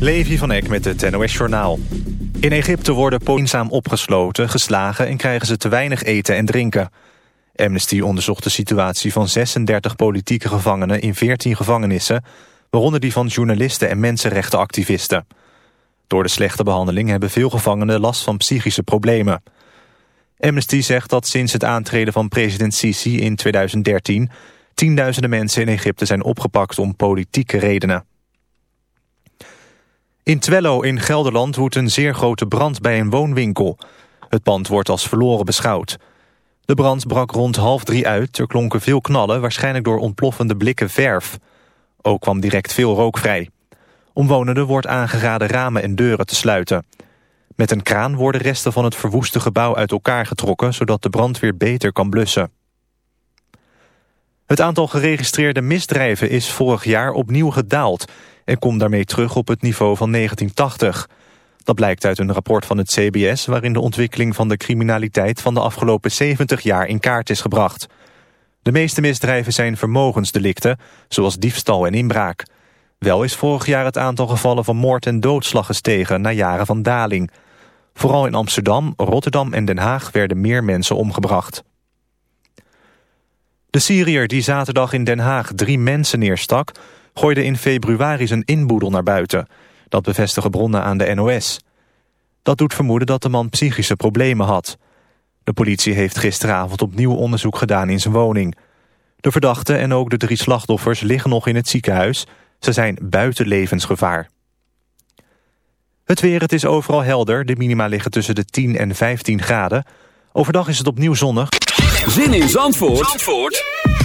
Levi van Eck met het NOS-journaal. In Egypte worden eenzaam opgesloten, geslagen en krijgen ze te weinig eten en drinken. Amnesty onderzocht de situatie van 36 politieke gevangenen in 14 gevangenissen... waaronder die van journalisten en mensenrechtenactivisten. Door de slechte behandeling hebben veel gevangenen last van psychische problemen. Amnesty zegt dat sinds het aantreden van president Sisi in 2013... tienduizenden mensen in Egypte zijn opgepakt om politieke redenen. In Twello in Gelderland woedt een zeer grote brand bij een woonwinkel. Het pand wordt als verloren beschouwd. De brand brak rond half drie uit. Er klonken veel knallen, waarschijnlijk door ontploffende blikken verf. Ook kwam direct veel rook vrij. Omwonenden wordt aangeraden ramen en deuren te sluiten. Met een kraan worden resten van het verwoeste gebouw uit elkaar getrokken... zodat de brand weer beter kan blussen. Het aantal geregistreerde misdrijven is vorig jaar opnieuw gedaald en komt daarmee terug op het niveau van 1980. Dat blijkt uit een rapport van het CBS... waarin de ontwikkeling van de criminaliteit van de afgelopen 70 jaar in kaart is gebracht. De meeste misdrijven zijn vermogensdelicten, zoals diefstal en inbraak. Wel is vorig jaar het aantal gevallen van moord en doodslag gestegen... na jaren van daling. Vooral in Amsterdam, Rotterdam en Den Haag werden meer mensen omgebracht. De Syriër die zaterdag in Den Haag drie mensen neerstak gooide in februari zijn inboedel naar buiten. Dat bevestigen bronnen aan de NOS. Dat doet vermoeden dat de man psychische problemen had. De politie heeft gisteravond opnieuw onderzoek gedaan in zijn woning. De verdachte en ook de drie slachtoffers liggen nog in het ziekenhuis. Ze zijn buiten levensgevaar. Het weer, het is overal helder. De minima liggen tussen de 10 en 15 graden. Overdag is het opnieuw zonnig. Zin in Zandvoort, Zandvoort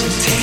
No chance.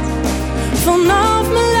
Vanaf mijn laatste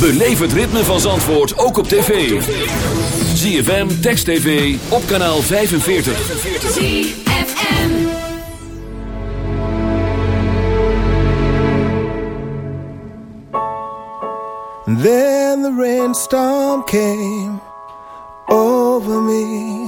Beleef het ritme van Zandvoort ook op tv. ZFM, Text TV, op kanaal 45. ZFM. Then the rainstorm came over me.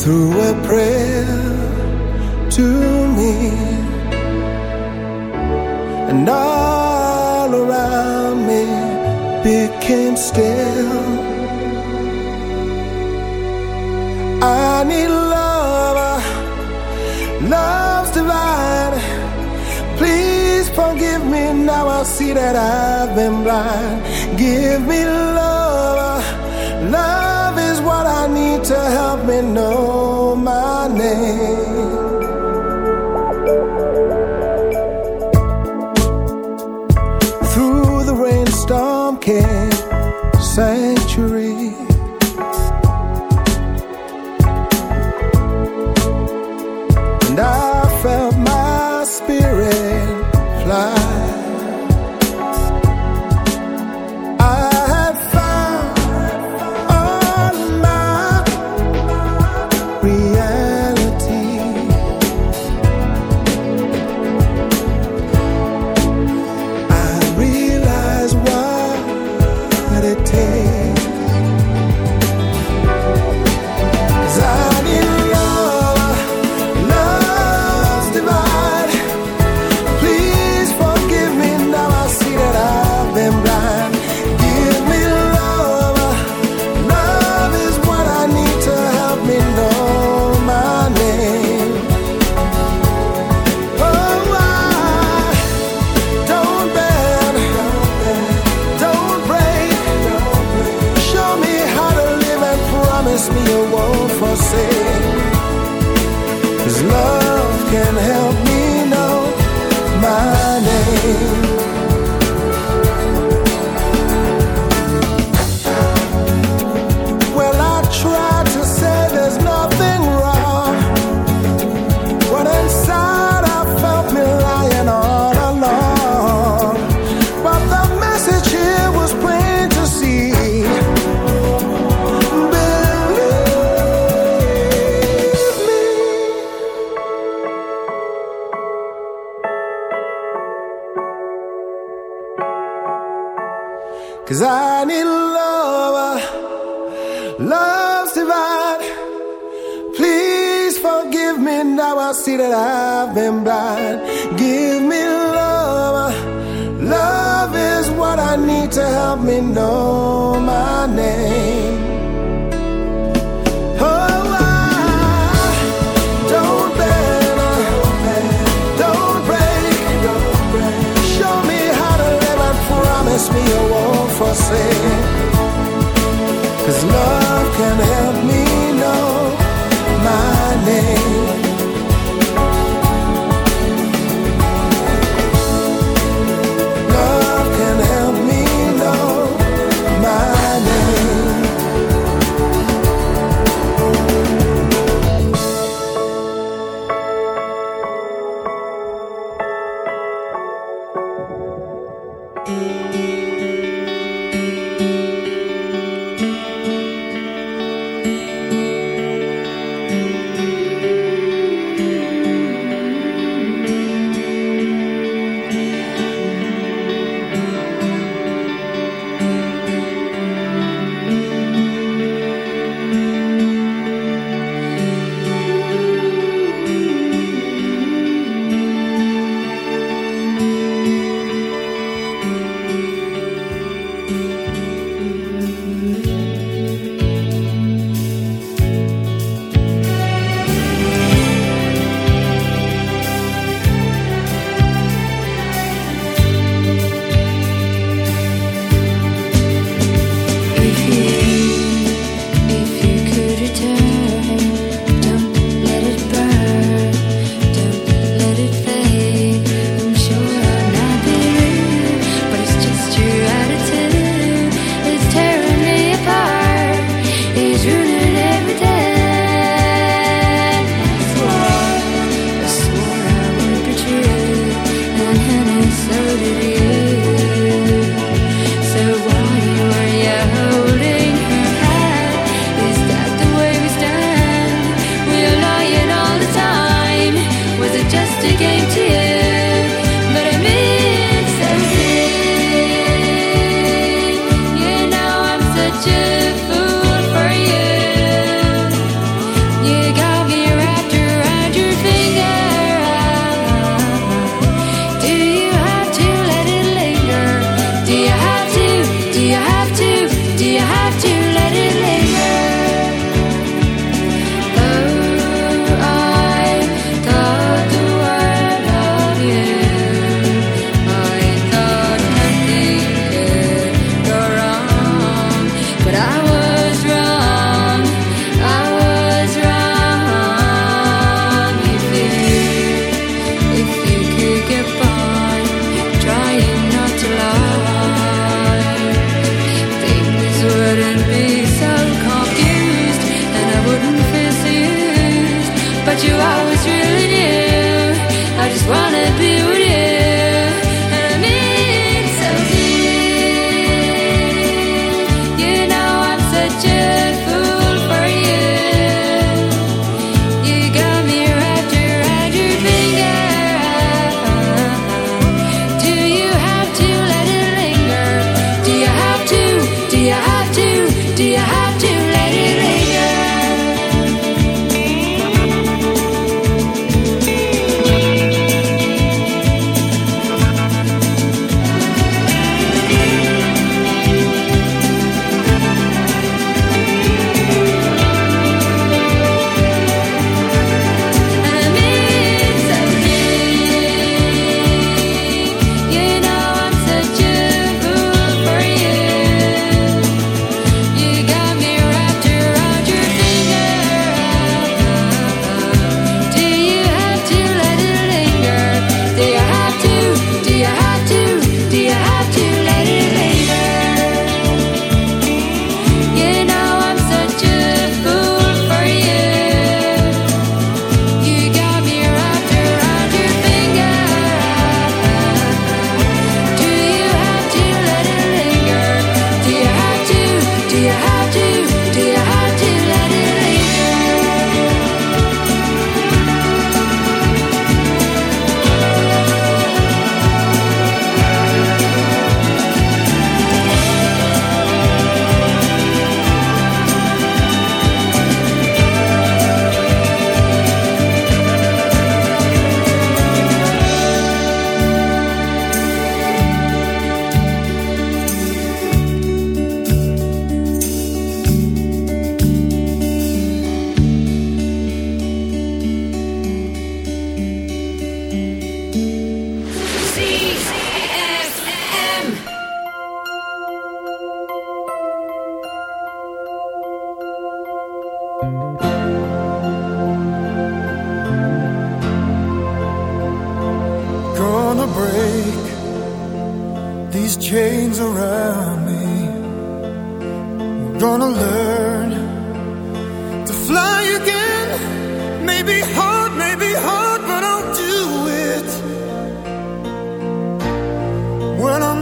threw a prayer to me, and all around me became still. I need love, love's divine. Please forgive me now. I see that I've been blind. Give me love. to help me know my name.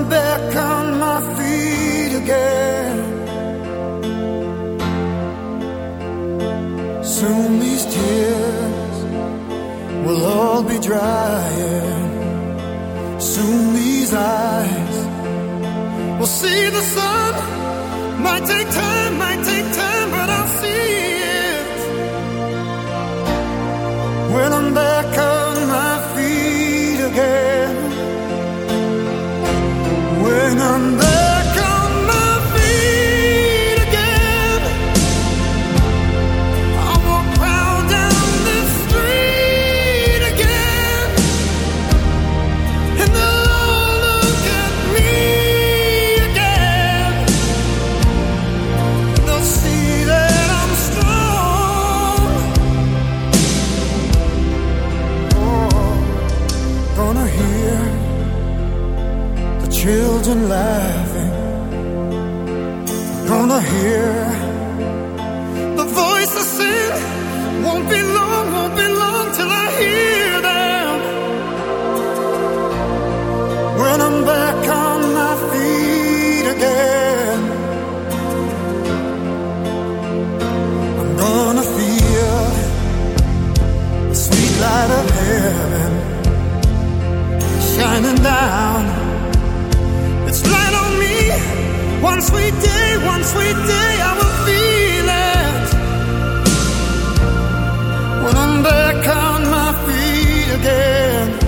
back on my feet again. Soon these tears will all be drying. Soon these eyes will see the sun. Might take time, might take time, but I'll see it when I'm back. on. and laughing. Gonna hear the voice I sing. Won't be long, won't be long till I hear them. When I'm back on my feet again, I'm gonna feel the sweet light of heaven shining down one sweet day, one sweet day, I will feel it. When I'm back on my feet again.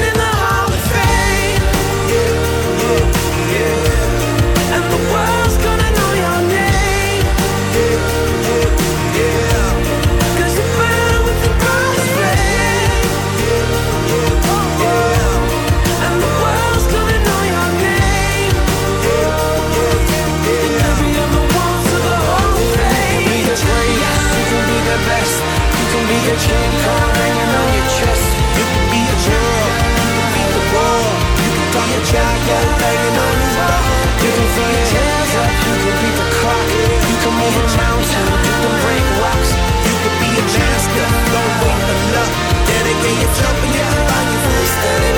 Can be a jaw, you can be the king Kong hanging on your chest.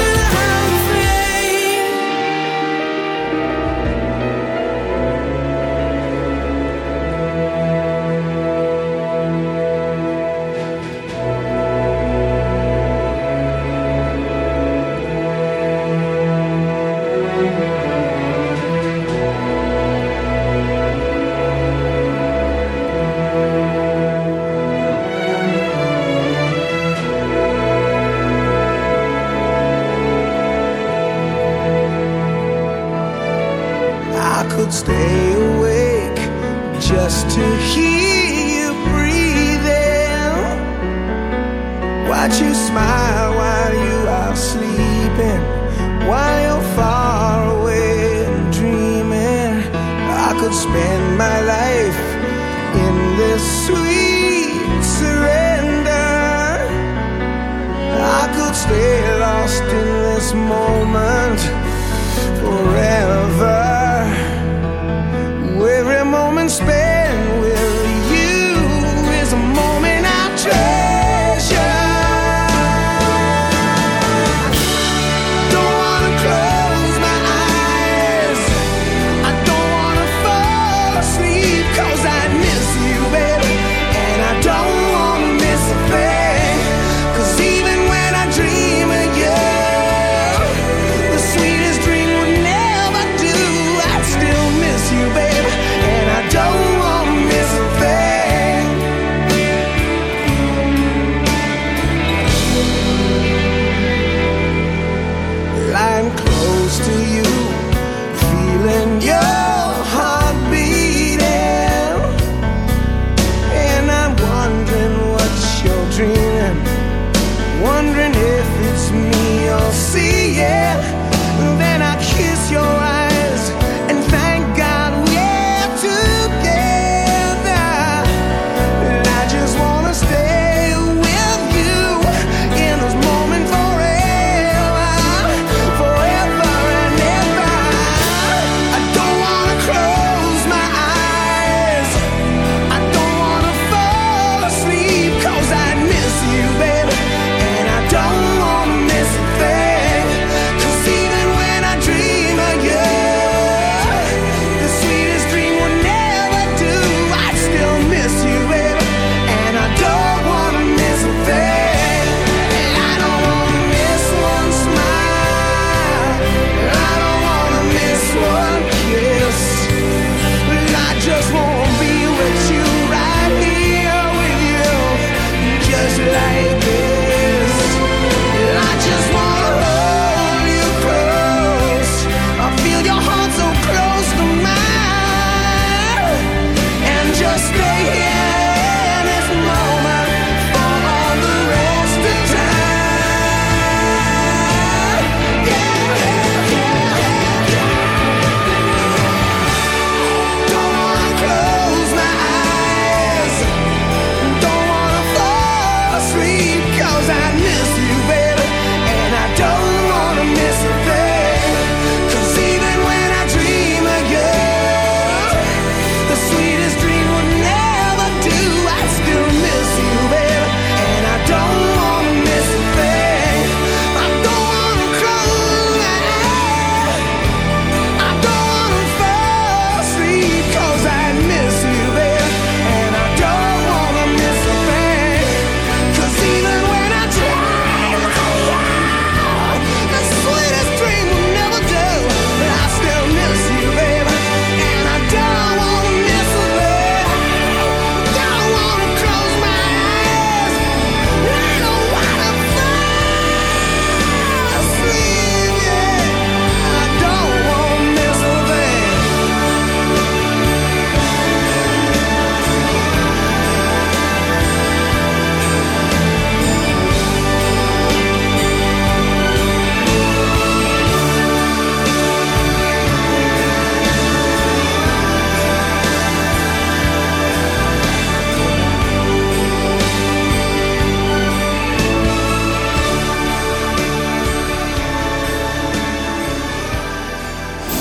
Stay lost in this moment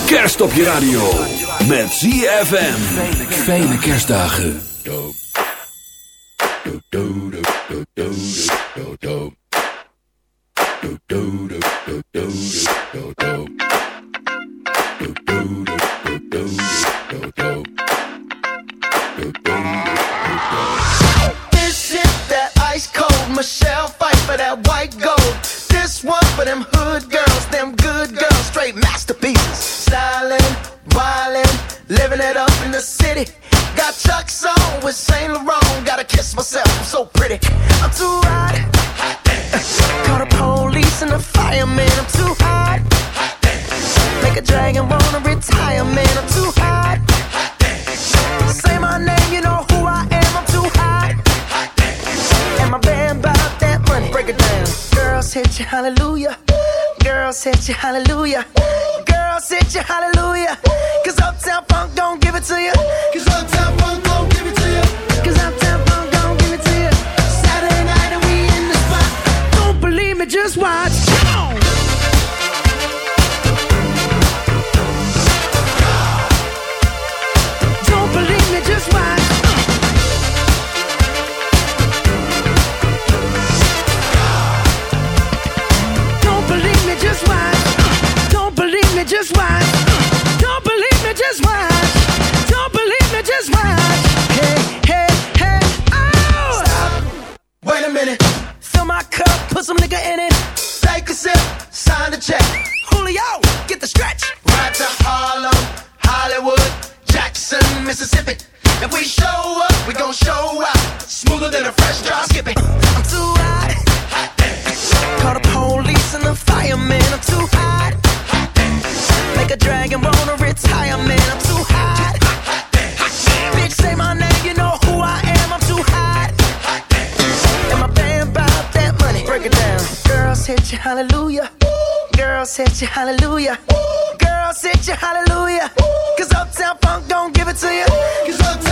kerst op je radio. Met ZFM. Fijne kerstdagen. This you, hallelujah. I'm too hot. Call the police and the. I'm too hot. Make a dragon. I'm too hot. Bitch, say my name, you know who I am. I'm too hot. And my band bout that money. Break it down. Hallelujah. Hallelujah. Girls hit you, hallelujah. Cause Uptown Funk don't give it to you. Cause Uptown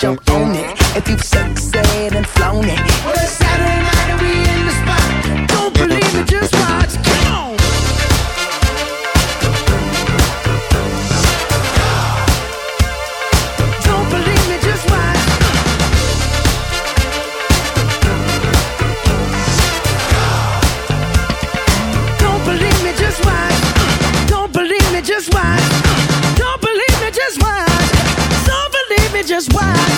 jump on it. If you've succeeded and flown it. Well, it's Saturday night and we in the spot. Don't believe just watch.